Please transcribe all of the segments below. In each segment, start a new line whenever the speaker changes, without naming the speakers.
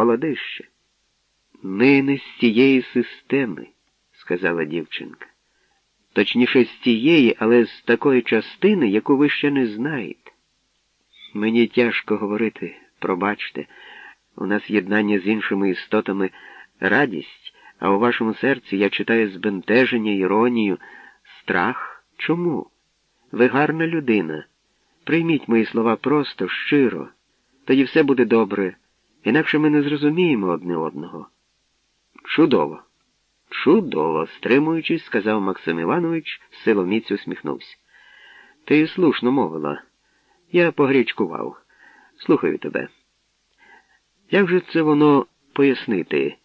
холодище. Ми не з цієї системи, сказала дівчинка. Точніше, з тієї, але з такої частини, яку ви ще не знаєте. Мені тяжко говорити, пробачте, у нас єднання з іншими істотами радість, а у вашому серці я читаю збентеження, іронію, страх. Чому? Ви гарна людина. Прийміть мої слова просто, щиро, тоді все буде добре, інакше ми не зрозуміємо одне одного. Чудово. Чудово, стримуючись, сказав Максим Іванович, силоміць усміхнувся. Ти слушно мовила. Я погрічкував. Слухаю тебе. Як же це воно пояснити?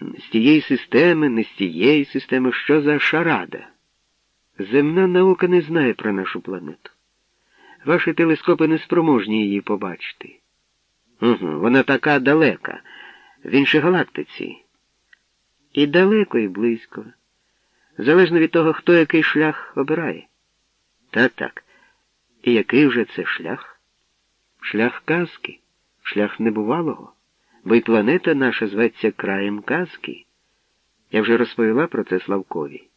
З тієї системи, не з тієї системи, що за шарада? Земна наука не знає про нашу планету. Ваші телескопи не спроможні її побачити. Угу, Вона така далека, в іншій галактиці. І далеко, і близько. Залежно від того, хто який шлях обирає. Так, так. І який вже це шлях? Шлях казки, шлях небувалого, бо й планета наша зветься краєм казки. Я вже розповіла про це Славкові.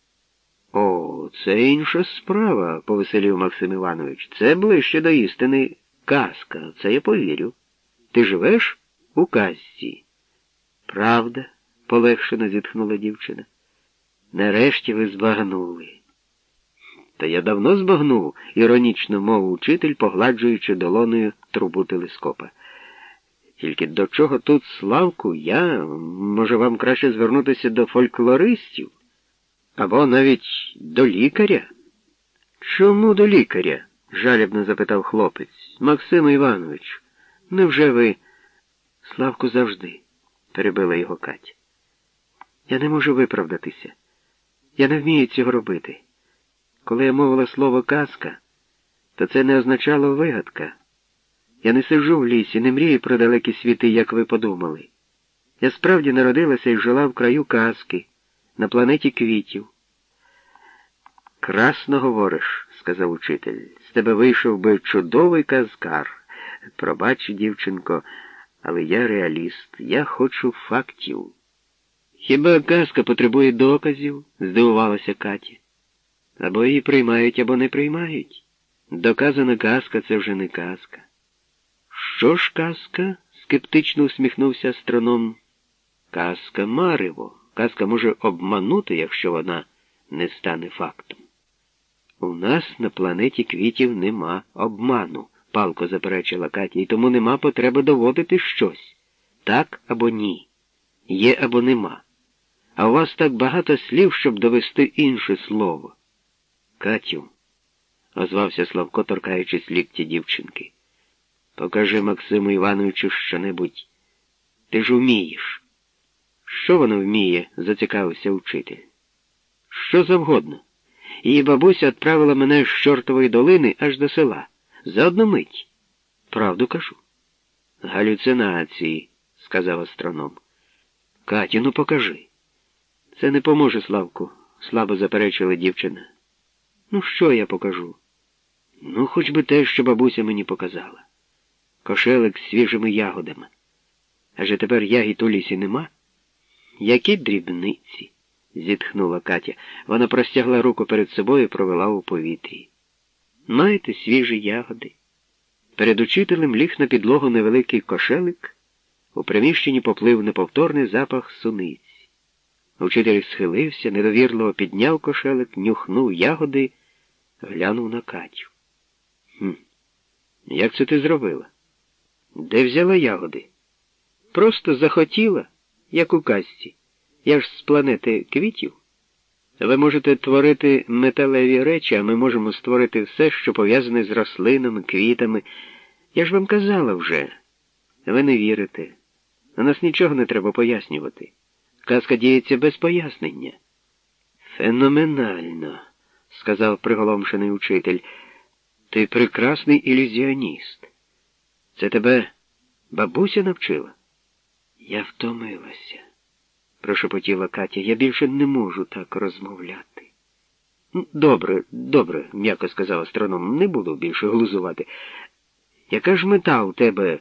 О, це інша справа, повеселів Максим Іванович. Це ближче до істини казка, це я повірю. Ти живеш у казці? Правда, полегшено зітхнула дівчина. Нарешті ви збагнули. Та я давно збагнув, іронічно мовив учитель, погладжуючи долоною трубу телескопа. Тільки до чого тут Славку, я, може, вам краще звернутися до фольклористів або навіть до лікаря? Чому до лікаря? жалібно запитав хлопець. Максим Іванович, невже ви. Славку завжди, перебила його Катя. Я не можу виправдатися. Я не вмію цього робити. Коли я мовила слово казка, то це не означало вигадка. Я не сиджу в лісі, не мрію про далекі світи, як ви подумали. Я справді народилася і жила в краю казки, на планеті квітів. Красно говориш, сказав учитель. З тебе вийшов би чудовий казкар. Пробач, дівчинко, але я реаліст, я хочу фактів. Хіба казка потребує доказів? здивувалася Катя. Або її приймають, або не приймають. Доказана казка це вже не казка. Що ж казка? скептично усміхнувся астроном. Казка мариво. Казка може обманути, якщо вона не стане фактом. У нас на планеті квітів нема обману, палко заперечила Катя, і тому нема потреби доводити щось. Так або ні. Є або нема. А у вас так багато слів, щоб довести інше слово. Катю, озвався Славко, торкаючись лікті дівчинки. Покажи Максиму Івановичу що-небудь. Ти ж умієш. Що воно вміє? зацікавився учитель. Що завгодно. Її бабуся відправила мене з чортової долини аж до села. За одну мить. Правду кажу. Галюцинації, сказав астроном. Катю, ну покажи. Це не поможе, Славку, слабо заперечила дівчина. Ну, що я покажу? Ну, хоч би те, що бабуся мені показала. Кошелик з свіжими ягодами. Аже тепер ягід у лісі нема? Які дрібниці, зітхнула Катя. Вона простягла руку перед собою і провела у повітрі. Маєте свіжі ягоди. Перед учителем ліг на підлогу невеликий кошелик, у приміщенні поплив неповторний запах суниць. Учитель схилився, недовірливо підняв кошелик, нюхнув ягоди, глянув на Катю. «Хм, Як це ти зробила? Де взяла ягоди? Просто захотіла, як у казці. Я ж з планети квітів. Ви можете творити металеві речі, а ми можемо створити все, що пов'язане з рослинами, квітами. Я ж вам казала вже. Ви не вірите. На нас нічого не треба пояснювати. Казка діється без пояснення. Феноменально, сказав приголомшений учитель. Ти прекрасний ілюзіоніст. Це тебе бабуся навчила? Я втомилася, прошепотіла Катя. Я більше не можу так розмовляти. Добре, добре, м'яко сказав астроном, не буду більше глузувати. Яка ж мета у тебе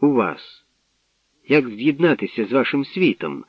у вас? Як з'єднатися з вашим світом?